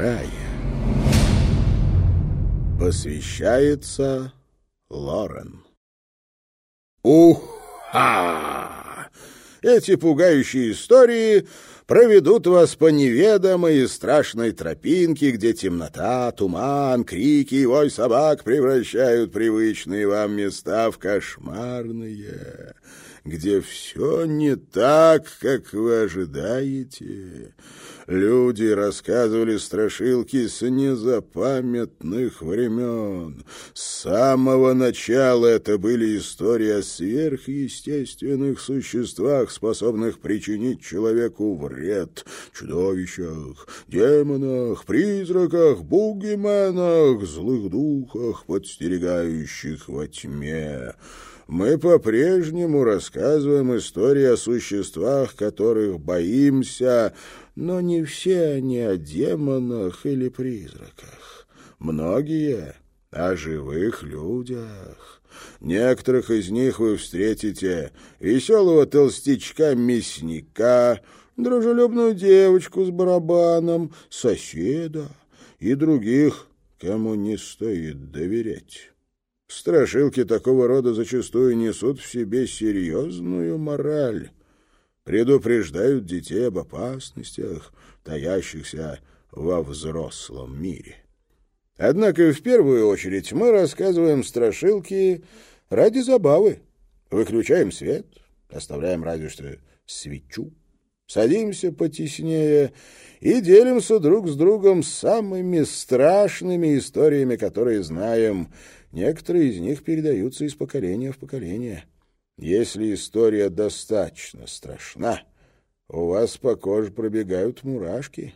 Вторая посвящается Лорен. Уха! Эти пугающие истории проведут вас по неведомой и страшной тропинке, где темнота, туман, крики и вой собак превращают привычные вам места в кошмарные где все не так, как вы ожидаете. Люди рассказывали страшилки с незапамятных времен. С самого начала это были истории о сверхъестественных существах, способных причинить человеку вред, чудовищах, демонах, призраках, бугименах, злых духах, подстерегающих во тьме мы по-прежнему рассказываем истории о существах, которых боимся, но не все они о демонах или призраках. Многие о живых людях. Некоторых из них вы встретите веселого толстячка-мясника, дружелюбную девочку с барабаном, соседа и других, кому не стоит доверять. Страшилки такого рода зачастую несут в себе серьезную мораль, предупреждают детей об опасностях, таящихся во взрослом мире. Однако в первую очередь мы рассказываем страшилки ради забавы. Выключаем свет, оставляем разве что свечу, садимся потеснее и делимся друг с другом самыми страшными историями, которые знаем — Некоторые из них передаются из поколения в поколение. Если история достаточно страшна, у вас по коже пробегают мурашки.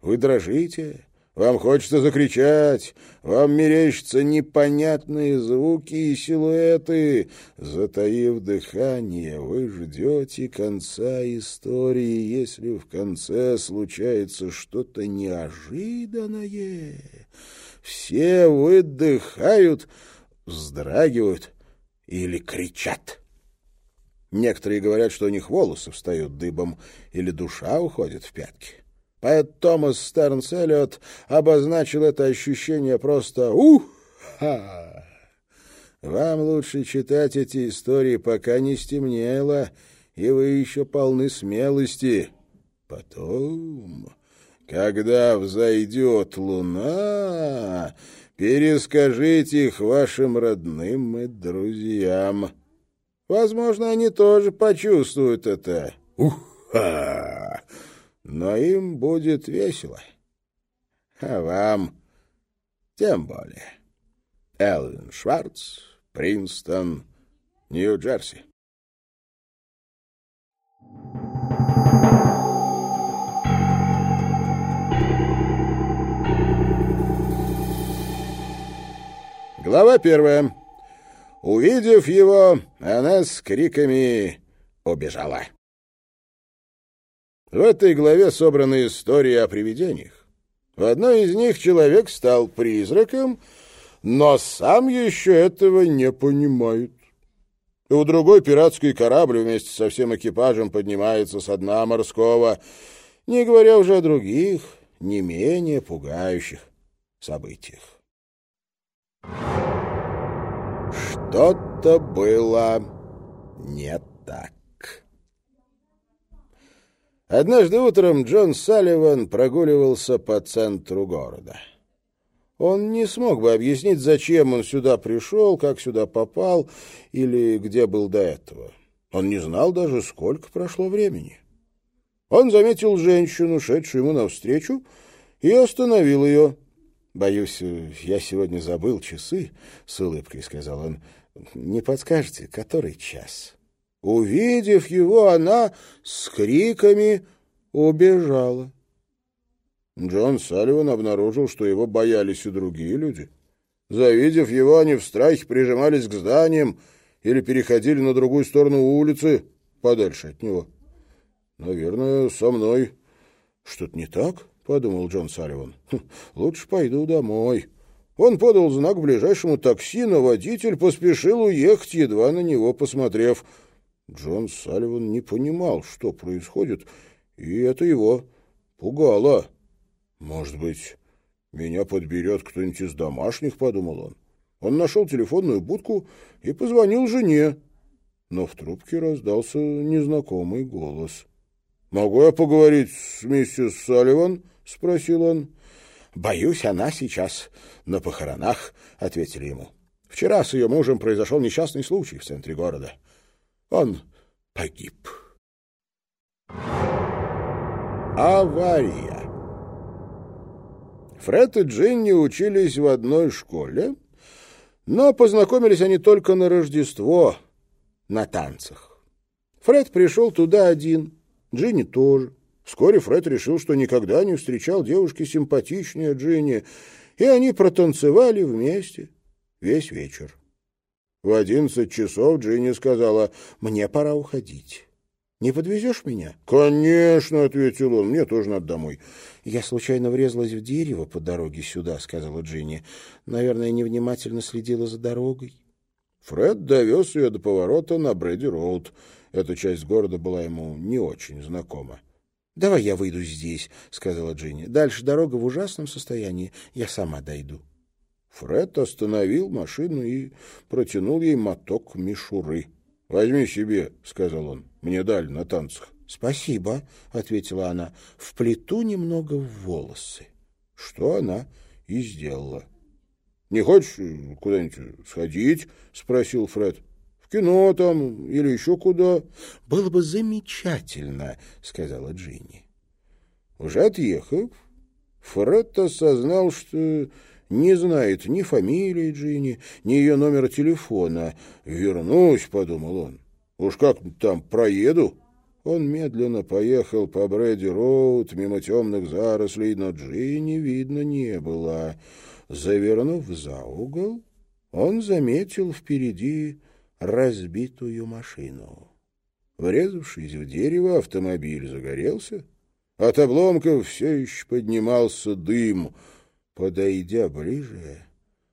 Вы дрожите, вам хочется закричать, вам мерещатся непонятные звуки и силуэты. Затаив дыхание, вы ждете конца истории, если в конце случается что-то неожиданное все выдыхают, вздрагивают или кричат. Некоторые говорят, что у них волосы встают дыбом или душа уходит в пятки. Поэт Томас Стернс Эллиот обозначил это ощущение просто «ух-ха». Вам лучше читать эти истории, пока не стемнело, и вы еще полны смелости. Потом когда взойдет луна, перескажите их вашим родным и друзьям. Возможно, они тоже почувствуют это. Уха! Но им будет весело. А вам тем более. Элвин Шварц, Принстон, Нью-Джерси. Глава первая. Увидев его, она с криками убежала. В этой главе собраны истории о привидениях. В одной из них человек стал призраком, но сам еще этого не понимает. У другой пиратский корабль вместе со всем экипажем поднимается со дна морского, не говоря уже о других, не менее пугающих событиях. Что-то было не так. Однажды утром Джон Салливан прогуливался по центру города. Он не смог бы объяснить, зачем он сюда пришел, как сюда попал или где был до этого. Он не знал даже, сколько прошло времени. Он заметил женщину, шедшую ему навстречу, и остановил ее. «Боюсь, я сегодня забыл часы», — с улыбкой сказал он. «Не подскажете, который час?» Увидев его, она с криками убежала. Джон Салливан обнаружил, что его боялись и другие люди. Завидев его, они в страхе прижимались к зданиям или переходили на другую сторону улицы, подальше от него. «Наверное, со мной что-то не так?» — подумал Джон Салливан. «Хм, «Лучше пойду домой». Он подал знак ближайшему такси, но водитель поспешил уехать, едва на него посмотрев. Джон Салливан не понимал, что происходит, и это его пугало. Может быть, «Меня подберет кто-нибудь из домашних», — подумал он. Он нашел телефонную будку и позвонил жене. Но в трубке раздался незнакомый голос. «Могу я поговорить с миссис Салливан?» — спросил он. «Боюсь, она сейчас на похоронах», — ответили ему. «Вчера с ее мужем произошел несчастный случай в центре города. Он погиб». Авария Фред и Джинни учились в одной школе, но познакомились они только на Рождество, на танцах. Фред пришел туда один, Джинни тоже. Вскоре Фред решил, что никогда не встречал девушки симпатичнее Джинни, и они протанцевали вместе весь вечер. В одиннадцать часов Джинни сказала, «Мне пора уходить». Не подвезешь меня? — Конечно, — ответил он, — мне тоже надо домой. — Я случайно врезалась в дерево по дороге сюда, — сказала Джинни. — Наверное, невнимательно следила за дорогой. Фред довез ее до поворота на Брэди-Роуд. Эта часть города была ему не очень знакома. — Давай я выйду здесь, — сказала Джинни. — Дальше дорога в ужасном состоянии. Я сама дойду. Фред остановил машину и протянул ей моток мишуры. — Возьми себе, — сказал он. Мне дали на танцах. — Спасибо, — ответила она. — Вплету немного в волосы. Что она и сделала. — Не хочешь куда-нибудь сходить? — спросил Фред. — В кино там или еще куда? — Было бы замечательно, — сказала Джинни. Уже отъехав, Фред осознал, что не знает ни фамилии Джинни, ни ее номера телефона. «Вернусь», — подумал он. Уж как там проеду? Он медленно поехал по Брэди-Роуд мимо темных зарослей, но Джинни видно не было. Завернув за угол, он заметил впереди разбитую машину. Врезавшись в дерево, автомобиль загорелся. От обломков все еще поднимался дым. Подойдя ближе,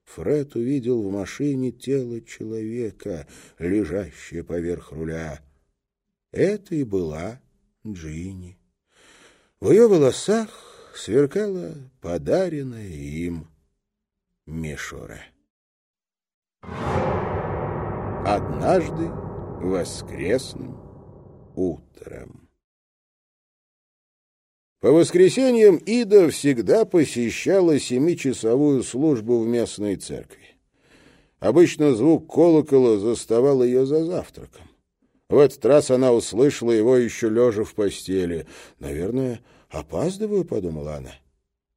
Фред увидел в машине тело человека, лежащее поверх руля. Это и была Джинни. В ее волосах сверкала подаренная им мишура. Однажды воскресным утром. По воскресеньям Ида всегда посещала семичасовую службу в местной церкви. Обычно звук колокола заставал ее за завтраком. В этот раз она услышала его еще лежа в постели. «Наверное, опаздываю», — подумала она.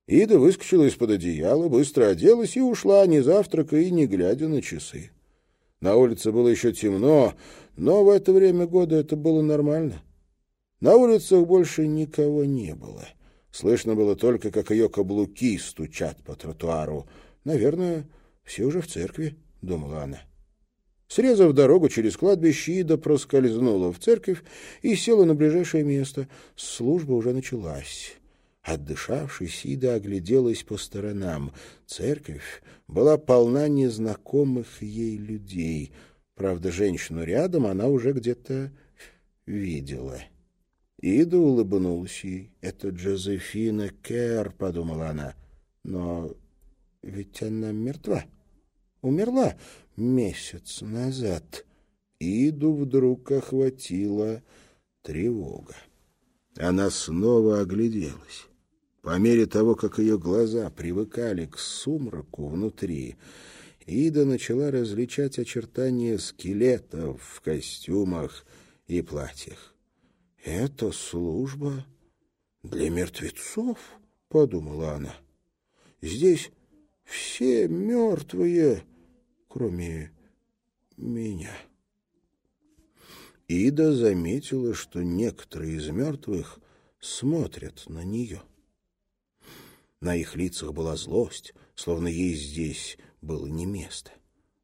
Ида выскочила из-под одеяла, быстро оделась и ушла, не завтракая и не глядя на часы. На улице было еще темно, но в это время года это было нормально. На улицах больше никого не было. Слышно было только, как ее каблуки стучат по тротуару. «Наверное, все уже в церкви», — думала она. Срезав дорогу через кладбище, Ида проскользнула в церковь и села на ближайшее место. Служба уже началась. Отдышавшись, Ида огляделась по сторонам. Церковь была полна незнакомых ей людей. Правда, женщину рядом она уже где-то видела. Ида улыбнулась ей. «Это Джозефина Кэр», — подумала она. «Но ведь она мертва. Умерла месяц назад». Иду вдруг охватила тревога. Она снова огляделась. По мере того, как ее глаза привыкали к сумраку внутри, Ида начала различать очертания скелетов в костюмах и платьях. «Это служба для мертвецов», — подумала она. «Здесь все мертвые, кроме меня». Ида заметила, что некоторые из мертвых смотрят на нее. На их лицах была злость, словно ей здесь было не место.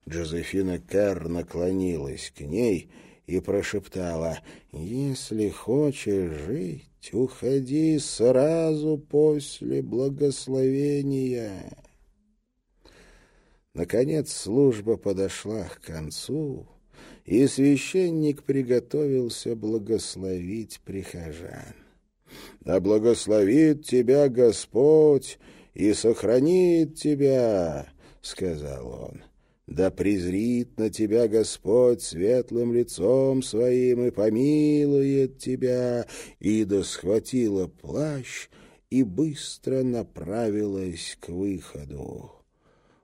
Джозефина Карр наклонилась к ней и прошептала, «Если хочешь жить, уходи сразу после благословения». Наконец служба подошла к концу, и священник приготовился благословить прихожан. «Да благословит тебя Господь и сохранит тебя, — сказал он. Да презрит на тебя Господь светлым лицом своим и помилует тебя. Ида схватила плащ и быстро направилась к выходу.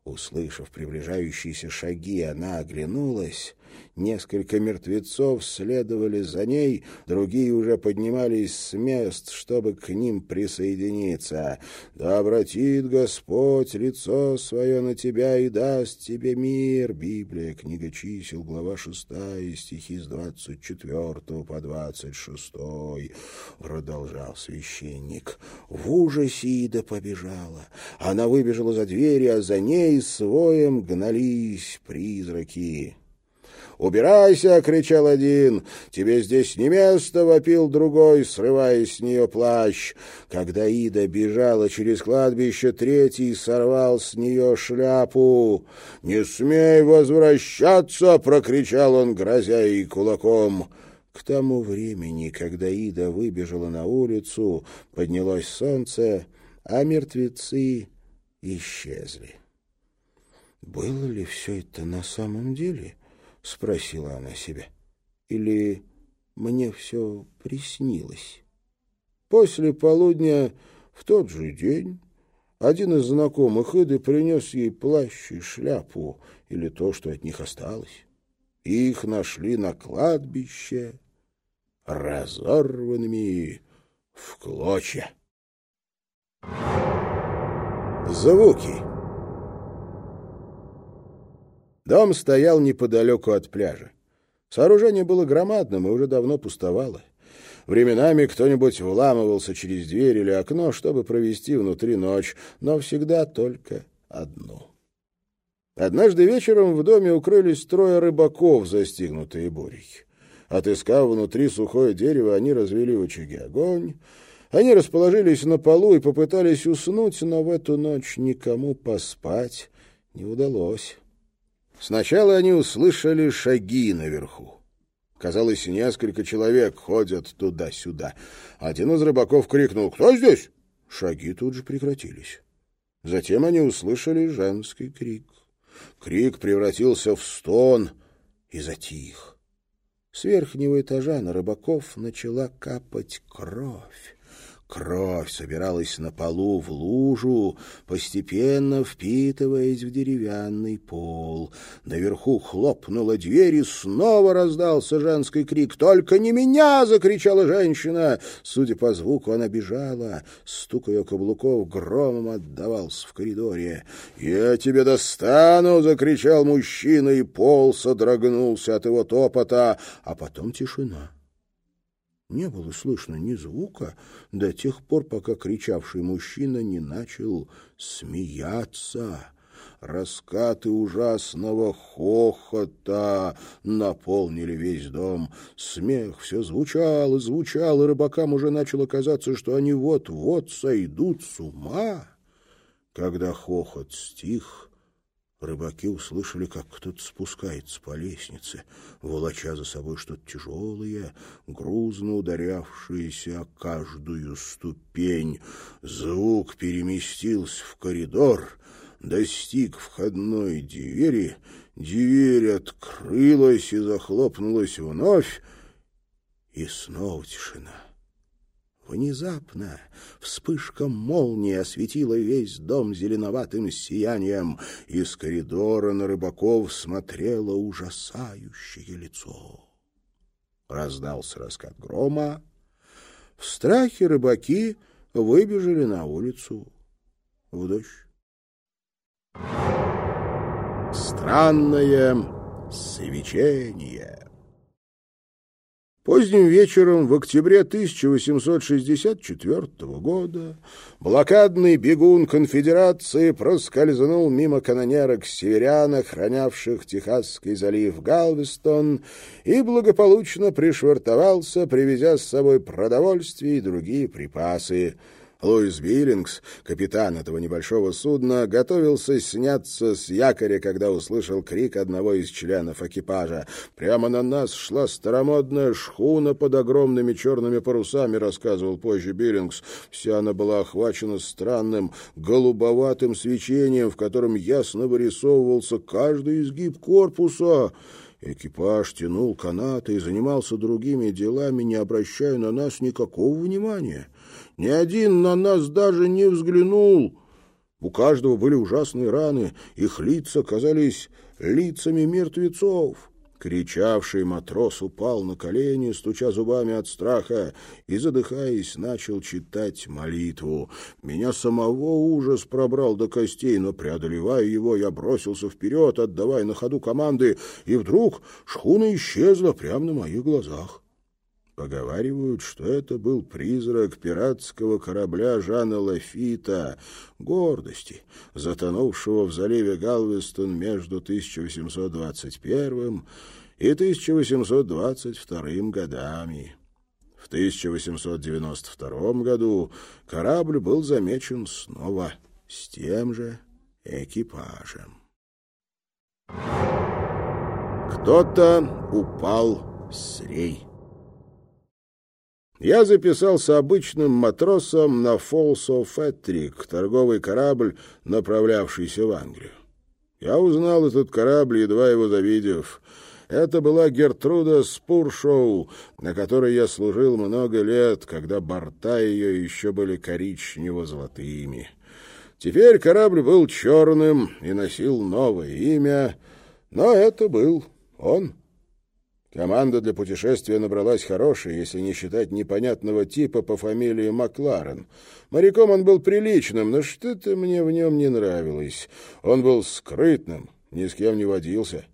Услышав приближающиеся шаги, она оглянулась Несколько мертвецов следовали за ней, другие уже поднимались с мест, чтобы к ним присоединиться. «Да обратит Господь лицо свое на тебя и даст тебе мир». Библия, книга чисел, глава шестая, стихи с двадцать четвертого по двадцать шестой. Продолжал священник. В ужасе Ида побежала. Она выбежала за дверь, а за ней своем гнались призраки. «Убирайся!» — кричал один. «Тебе здесь не место!» — вопил другой, срывая с нее плащ. Когда Ида бежала через кладбище, третий сорвал с нее шляпу. «Не смей возвращаться!» — прокричал он, грозя ей кулаком. К тому времени, когда Ида выбежала на улицу, поднялось солнце, а мертвецы исчезли. Было ли все это на самом деле? — спросила она себя. «Или мне все приснилось?» После полудня в тот же день один из знакомых Иды принес ей плащ и шляпу, или то, что от них осталось. Их нашли на кладбище разорванными в клочья. Звуки Дом стоял неподалеку от пляжа. Сооружение было громадным и уже давно пустовало. Временами кто-нибудь вламывался через дверь или окно, чтобы провести внутри ночь, но всегда только одну. Однажды вечером в доме укрылись трое рыбаков, застигнутые бурей. Отыскав внутри сухое дерево, они развели в очаге огонь. Они расположились на полу и попытались уснуть, но в эту ночь никому поспать не удалось. Сначала они услышали шаги наверху. Казалось, несколько человек ходят туда-сюда. Один из рыбаков крикнул «Кто здесь?». Шаги тут же прекратились. Затем они услышали женский крик. Крик превратился в стон и затих. С верхнего этажа на рыбаков начала капать кровь. Кровь собиралась на полу в лужу, постепенно впитываясь в деревянный пол. Наверху хлопнула дверь, и снова раздался женский крик. «Только не меня!» — закричала женщина. Судя по звуку, она бежала. Стук ее каблуков громом отдавался в коридоре. «Я тебе достану!» — закричал мужчина, и пол содрогнулся от его топота. А потом тишина. Не было слышно ни звука до тех пор, пока кричавший мужчина не начал смеяться. Раскаты ужасного хохота наполнили весь дом. Смех все звучал и звучал, и рыбакам уже начало казаться, что они вот-вот сойдут с ума. Когда хохот стих, Рыбаки услышали, как кто-то спускается по лестнице, волоча за собой что-то тяжелое, грузно ударявшееся каждую ступень. Звук переместился в коридор, достиг входной двери, дверь открылась и захлопнулась вновь, и снова тишина. Внезапно вспышка молнии осветила весь дом зеленоватым сиянием. Из коридора на рыбаков смотрело ужасающее лицо. Раздался раскат грома. В страхе рыбаки выбежали на улицу в дождь. Странное свечение. Поздним вечером в октябре 1864 года блокадный бегун конфедерации проскользнул мимо канонерок северян, охранявших Техасский залив Галвестон, и благополучно пришвартовался, привезя с собой продовольствие и другие припасы. Луис Биллингс, капитан этого небольшого судна, готовился сняться с якоря, когда услышал крик одного из членов экипажа. «Прямо на нас шла старомодная шхуна под огромными черными парусами», — рассказывал позже Биллингс. Вся она была охвачена странным голубоватым свечением, в котором ясно вырисовывался каждый изгиб корпуса. Экипаж тянул канаты и занимался другими делами, не обращая на нас никакого внимания. Ни один на нас даже не взглянул. У каждого были ужасные раны, их лица казались лицами мертвецов. Кричавший матрос упал на колени, стуча зубами от страха, и, задыхаясь, начал читать молитву. Меня самого ужас пробрал до костей, но, преодолевая его, я бросился вперед, отдавая на ходу команды, и вдруг шхуна исчезла прямо на моих глазах. Поговаривают, что это был призрак пиратского корабля Жана Лафита, гордости, затонувшего в заливе Галвестон между 1821 и 1822 годами. В 1892 году корабль был замечен снова с тем же экипажем. Кто-то упал с рей. Я записался обычным матросом на of Ettrick, торговый корабль, направлявшийся в Англию. Я узнал этот корабль, едва его завидев. Это была Гертруда Спуршоу, на которой я служил много лет, когда борта ее еще были коричнево-золотыми. Теперь корабль был черным и носил новое имя, но это был он. Команда для путешествия набралась хорошая, если не считать непонятного типа по фамилии Макларен. Моряком он был приличным, но что-то мне в нем не нравилось. Он был скрытным, ни с кем не водился.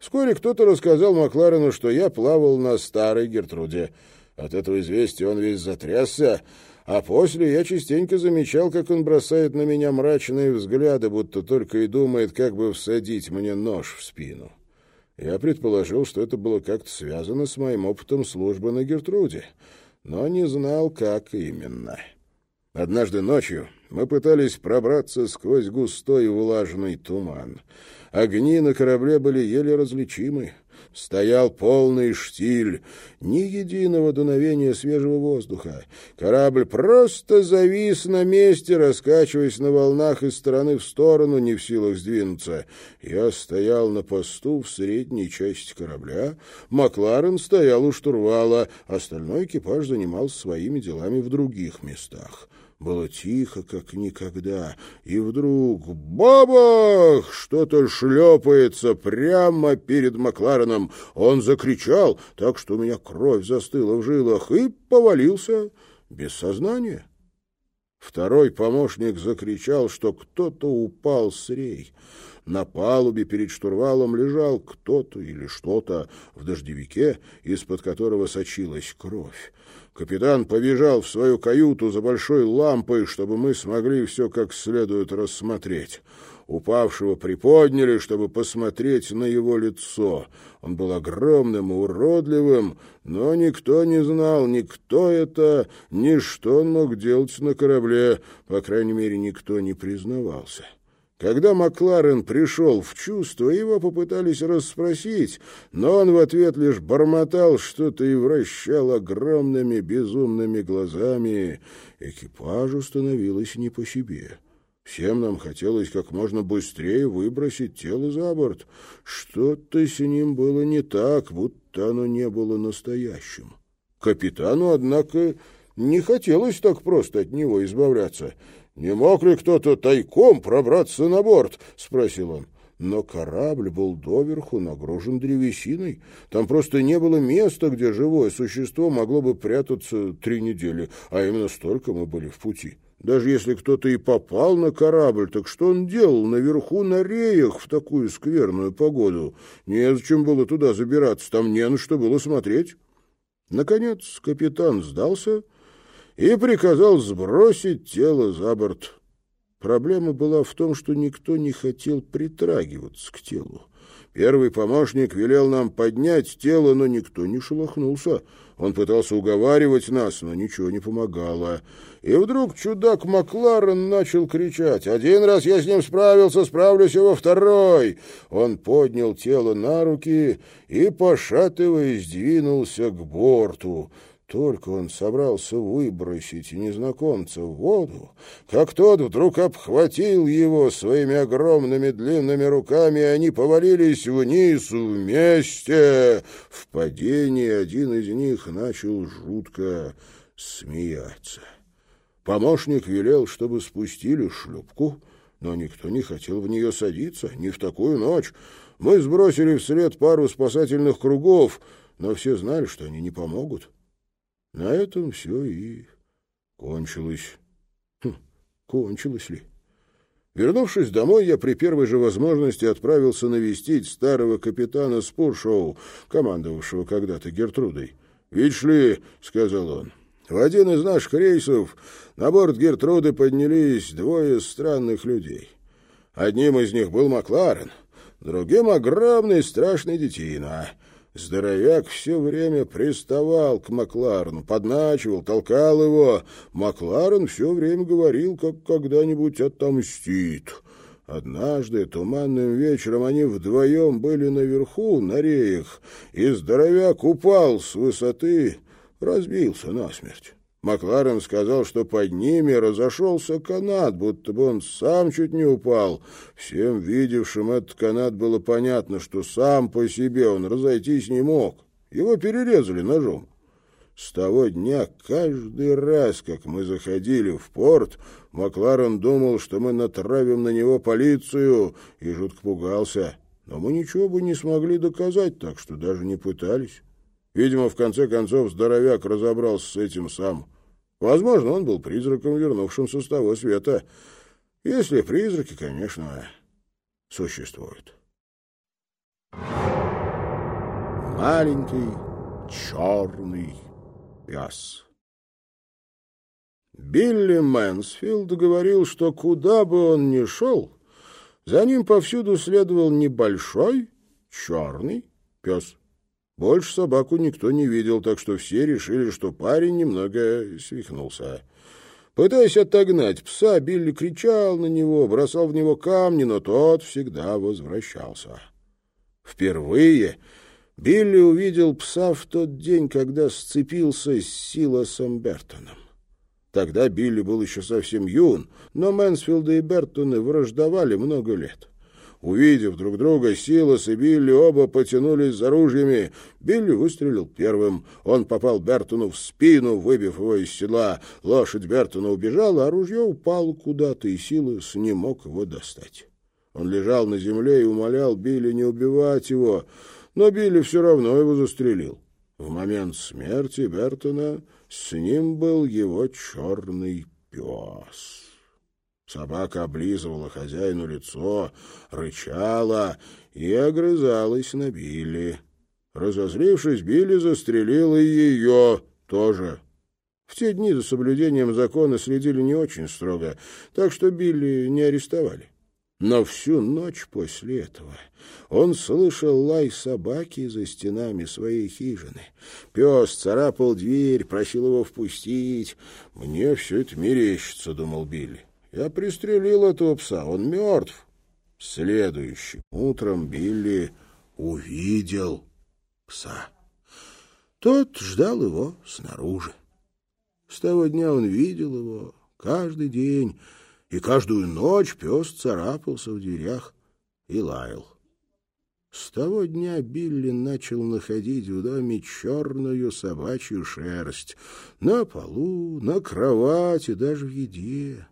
Вскоре кто-то рассказал Макларену, что я плавал на старой Гертруде. От этого известия он весь затрясся, а после я частенько замечал, как он бросает на меня мрачные взгляды, будто только и думает, как бы всадить мне нож в спину. Я предположил, что это было как-то связано с моим опытом службы на Гертруде, но не знал, как именно. Однажды ночью мы пытались пробраться сквозь густой влажный туман. Огни на корабле были еле различимы. Стоял полный штиль, ни единого дуновения свежего воздуха. Корабль просто завис на месте, раскачиваясь на волнах из стороны в сторону, не в силах сдвинуться. Я стоял на посту в средней части корабля, Макларен стоял у штурвала, остальной экипаж занимался своими делами в других местах. Было тихо, как никогда, и вдруг бабах! Что-то шлепается прямо перед Маклареном. Он закричал, так что у меня кровь застыла в жилах, и повалился без сознания. Второй помощник закричал, что кто-то упал с рей. На палубе перед штурвалом лежал кто-то или что-то в дождевике, из-под которого сочилась кровь. Капитан побежал в свою каюту за большой лампой, чтобы мы смогли все как следует рассмотреть. Упавшего приподняли, чтобы посмотреть на его лицо. Он был огромным и уродливым, но никто не знал, ни кто это, ни что он мог делать на корабле, по крайней мере, никто не признавался. Когда Макларен пришел в чувство, его попытались расспросить, но он в ответ лишь бормотал что-то и вращал огромными безумными глазами. Экипажу становилось не по себе. Всем нам хотелось как можно быстрее выбросить тело за борт. Что-то с ним было не так, будто оно не было настоящим. Капитану, однако, не хотелось так просто от него избавляться — «Не мог ли кто-то тайком пробраться на борт?» — спросил он. Но корабль был доверху нагружен древесиной. Там просто не было места, где живое существо могло бы прятаться три недели, а именно столько мы были в пути. Даже если кто-то и попал на корабль, так что он делал наверху на реях в такую скверную погоду? Незачем было туда забираться, там не на что было смотреть. Наконец капитан сдался и приказал сбросить тело за борт. Проблема была в том, что никто не хотел притрагиваться к телу. Первый помощник велел нам поднять тело, но никто не шелохнулся. Он пытался уговаривать нас, но ничего не помогало. И вдруг чудак Макларен начал кричать. «Один раз я с ним справился, справлюсь его второй!» Он поднял тело на руки и, пошатываясь, двинулся к борту. Только он собрался выбросить незнакомца в воду, как тот вдруг обхватил его своими огромными длинными руками, и они повалились вниз вместе. В падении один из них начал жутко смеяться. Помощник велел, чтобы спустили шлюпку, но никто не хотел в нее садиться, не в такую ночь. Мы сбросили вслед пару спасательных кругов, но все знали, что они не помогут. На этом все и кончилось. Хм, кончилось ли? Вернувшись домой, я при первой же возможности отправился навестить старого капитана Спуршоу, командовавшего когда-то Гертрудой. «Видишь ли», — сказал он, — «в один из наших рейсов на борт Гертруды поднялись двое странных людей. Одним из них был Макларен, другим — огромный страшный детина». Здоровяк все время приставал к Макларену, подначивал, толкал его. Макларен все время говорил, как когда-нибудь отомстит. Однажды туманным вечером они вдвоем были наверху, на реях, и здоровяк упал с высоты, разбился насмерть. Макларен сказал, что под ними разошелся канат, будто бы он сам чуть не упал. Всем видевшим этот канат было понятно, что сам по себе он разойтись не мог. Его перерезали ножом. С того дня каждый раз, как мы заходили в порт, Макларен думал, что мы натравим на него полицию, и жутко пугался. Но мы ничего бы не смогли доказать, так что даже не пытались. Видимо, в конце концов, здоровяк разобрался с этим сам. Возможно, он был призраком, вернувшимся с того света. Если призраки, конечно, существуют. Маленький черный пес. Билли Мэнсфилд говорил, что куда бы он ни шел, за ним повсюду следовал небольшой черный пес. Больше собаку никто не видел, так что все решили, что парень немного свихнулся. Пытаясь отогнать пса, Билли кричал на него, бросал в него камни, но тот всегда возвращался. Впервые Билли увидел пса в тот день, когда сцепился с Силосом Бертоном. Тогда Билли был еще совсем юн, но Мэнсфилды и Бертоны враждовали много лет. Увидев друг друга, Силас и Билли оба потянулись за ружьями. Билли выстрелил первым. Он попал Бертону в спину, выбив его из седла. Лошадь Бертона убежала, а ружье упало куда-то, и Силас не мог его достать. Он лежал на земле и умолял Билли не убивать его, но Билли все равно его застрелил. В момент смерти Бертона с ним был его черный пес. Собака облизывала хозяину лицо, рычала и огрызалась на Билли. Разозлившись, Билли застрелил и ее тоже. В те дни за соблюдением закона следили не очень строго, так что Билли не арестовали. Но всю ночь после этого он слышал лай собаки за стенами своей хижины. Пес царапал дверь, просил его впустить. «Мне все это мерещится», — думал Билли. Я пристрелил этого пса, он мертв. Следующим утром Билли увидел пса. Тот ждал его снаружи. С того дня он видел его каждый день, и каждую ночь пес царапался в дверях и лаял. С того дня Билли начал находить в доме черную собачью шерсть на полу, на кровати, даже в еде.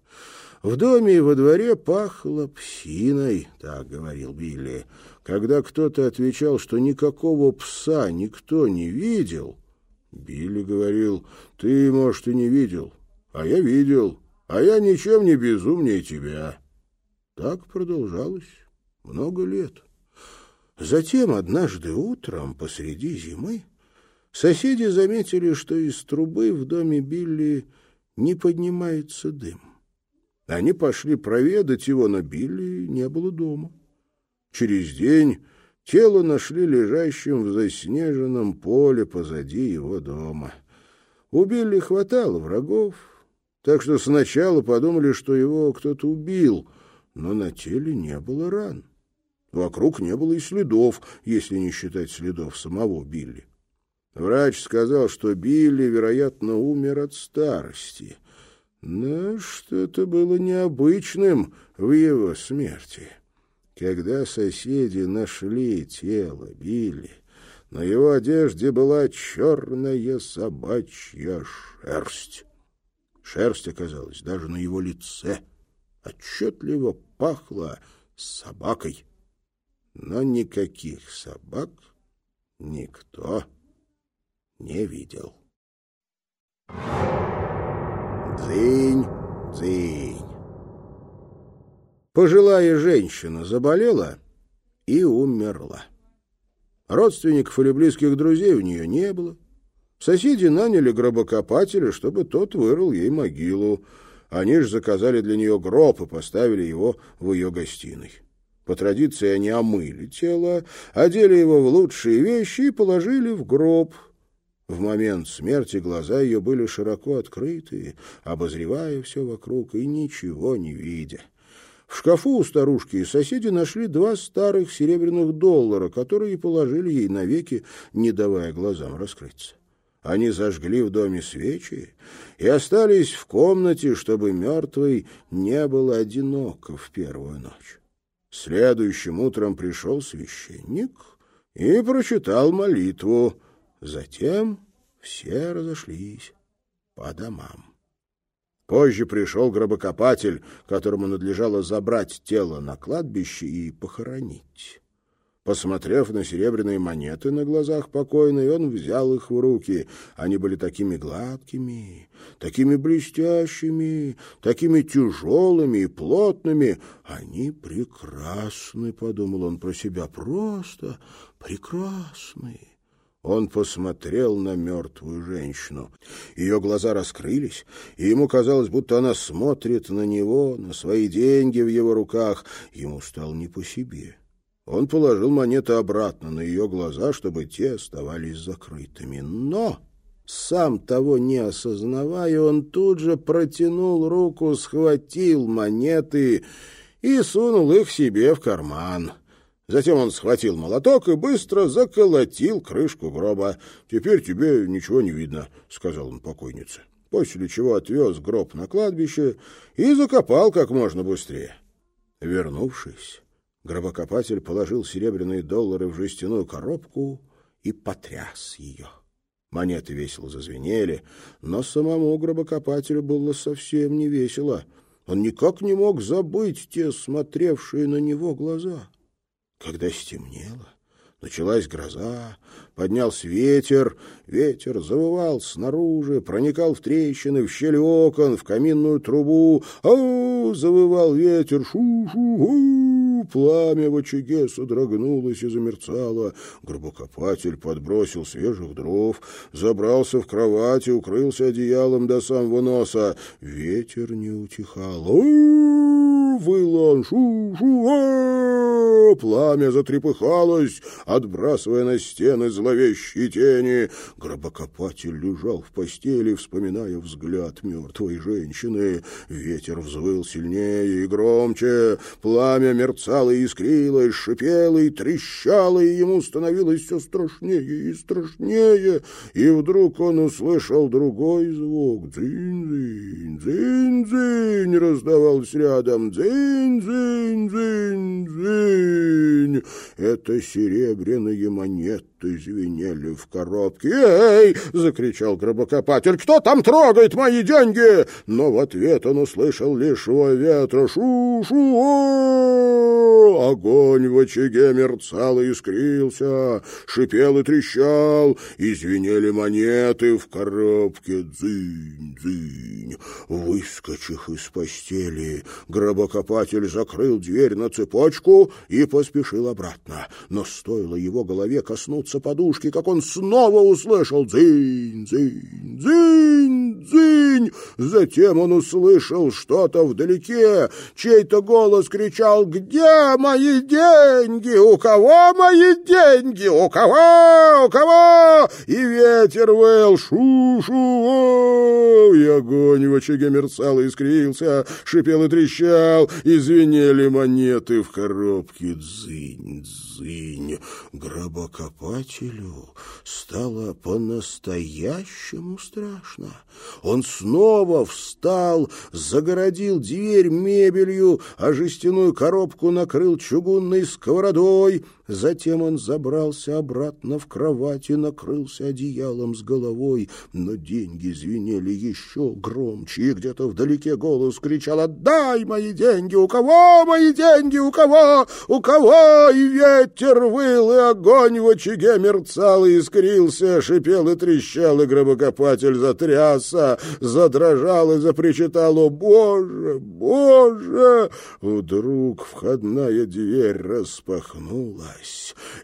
В доме и во дворе пахло псиной, так говорил Билли. Когда кто-то отвечал, что никакого пса никто не видел, Билли говорил, ты, может, и не видел, а я видел, а я ничем не безумнее тебя. Так продолжалось много лет. Затем однажды утром посреди зимы соседи заметили, что из трубы в доме Билли не поднимается дым. Они пошли проведать его, но Билли не было дома. Через день Тело нашли лежащим в заснеженном поле позади его дома. У Билли хватало врагов, так что сначала подумали, что его кто-то убил, но на теле не было ран. Вокруг не было и следов, если не считать следов самого Билли. Врач сказал, что Билли, вероятно, умер от старости. Но что-то было необычным в его смерти. Когда соседи нашли тело Билли, на его одежде была черная собачья шерсть. Шерсть оказалась даже на его лице. Отчетливо пахло собакой. Но никаких собак никто не видел. Дзынь, дзынь. Пожилая женщина заболела и умерла. Родственников или близких друзей у нее не было. Соседи наняли гробокопателя, чтобы тот вырыл ей могилу. Они же заказали для нее гроб и поставили его в ее гостиной. По традиции они омыли тело, одели его в лучшие вещи и положили в гроб. В момент смерти глаза ее были широко открыты, обозревая все вокруг и ничего не видя. В шкафу у старушки и соседи нашли два старых серебряных доллара, которые положили ей навеки, не давая глазам раскрыться. Они зажгли в доме свечи и остались в комнате, чтобы мертвый не был одиноко в первую ночь. Следующим утром пришел священник и прочитал молитву. Затем все разошлись по домам. Позже пришел гробокопатель, которому надлежало забрать тело на кладбище и похоронить. Посмотрев на серебряные монеты на глазах покойной, он взял их в руки. Они были такими гладкими, такими блестящими, такими тяжелыми и плотными. Они прекрасны, — подумал он про себя, — просто прекрасны. Он посмотрел на мертвую женщину. Ее глаза раскрылись, и ему казалось, будто она смотрит на него, на свои деньги в его руках. Ему стало не по себе. Он положил монеты обратно на ее глаза, чтобы те оставались закрытыми. Но, сам того не осознавая, он тут же протянул руку, схватил монеты и сунул их себе в карман. Затем он схватил молоток и быстро заколотил крышку гроба. «Теперь тебе ничего не видно», — сказал он покойнице. После чего отвез гроб на кладбище и закопал как можно быстрее. Вернувшись, Гробокопатель положил серебряные доллары в жестяную коробку и потряс ее. Монеты весело зазвенели, но самому гробокопателю было совсем не весело. Он никак не мог забыть те смотревшие на него глаза. Когда стемнело, Началась гроза, поднялся ветер, ветер завывал снаружи, проникал в трещины, в щели окон, в каминную трубу. Ау! завывал ветер, шу-шу-у! Пламя в очаге содрогнулось и замерцало. Гробокопатель подбросил свежих дров, забрался в кровать и укрылся одеялом до самого носа. Ветер не утихал. Ау! выл он, шу-шу-а! Пламя затрепыхалось, отбрасывая на стены зловещие тени. Гробокопатель лежал в постели, вспоминая взгляд мертвой женщины. Ветер взвыл сильнее и громче, пламя мерцало и искрилось, шипело и трещало, и ему становилось все страшнее и страшнее. И вдруг он услышал другой звук. «Дзынь-дзынь, дзынь-дзынь!» раздавался рядом. «Дзынь-дзынь, дзынь-дзынь!» Это серебряные монеты звенели в коробке. «Эй!» — закричал гробокопатель. «Кто там трогает мои деньги?» Но в ответ он услышал лишь вой ветра. «Шу-шу!» Огонь в очаге мерцал и искрился, шипел и трещал, и звенели монеты в коробке. Дзынь-дзынь! Выскочив из постели, гробокопатель закрыл дверь на цепочку и поспешил обратно. Но Стоило его голове коснуться подушки, как он снова услышал «Дзынь, дзынь, дзынь, дзынь! Затем он услышал что-то вдалеке. Чей-то голос кричал «Где мои деньги? У кого мои деньги? У кого? У кого?» И ветер выл «Шу-шу!» И огонь в очаге мерцал и искрился, шипел и трещал, и монеты в коробке «Дзынь-дзынь». Гробокопателю стало по-настоящему страшно. Он снова встал, загородил дверь мебелью, а жестяную коробку накрыл чугунной сковородой. Затем он забрался обратно в кровать и накрылся одеялом с головой. Но деньги звенели еще громче, и где-то вдалеке голос кричал «Отдай мои деньги! У кого мои деньги? У кого? У кого?» И ветер выл, и огонь в очаге мерцал и искрился, шипел и трещал, и гробокопатель затрясся, задрожал и запричитал «О, Боже! Боже!» Вдруг входная дверь распахнулась,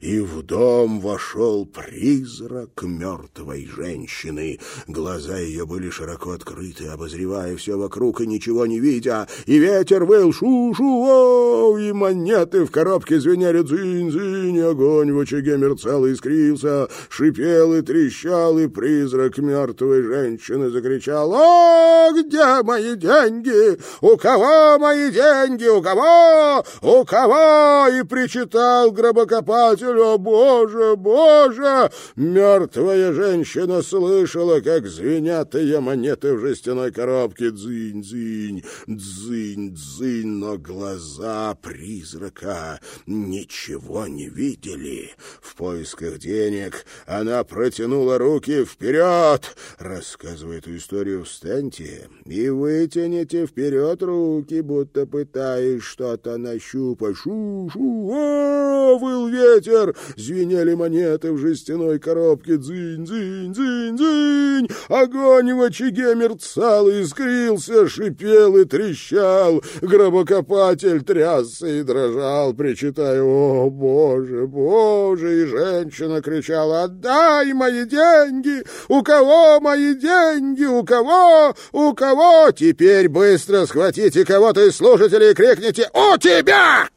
и в дом вошел призрак мертвой женщины. Глаза ее были широко открыты, обозревая все вокруг и ничего не видя, и ветер выл шу-шу, и монеты в коробке звенели дзынь-дзынь, огонь в очаге мерцал и искрился, шипел и трещал, и призрак мертвой женщины закричал «О, где мои деньги? У кого мои деньги? У кого? У кого?» И причитал гробокопателю «О, Боже, Боже!» Мертвая женщина слышала, как звенят ее монеты в жестяной коробке «Дзынь-дзынь, дзынь-дзынь», но глаза призрака ничего не видели. В поисках денег она протянула руки вперед. Рассказывая эту историю, встаньте и вытяните вперед руки, будто пытаясь что-то нащупать. Шу-шу, о, выл ветер, звенели монеты в жестяной коробке. Дзынь-дзынь-дзынь-дзынь. Огонь в очаге мерцал искрился, шипел и трещал. Гробокопатель трясся и дрожал, причитая «О, Боже, Боже!» И женщина кричала «Отдай мои деньги! У кого мои деньги? У кого? У кого?» «Теперь быстро схватите кого-то из слушателей и крикните «У тебя!»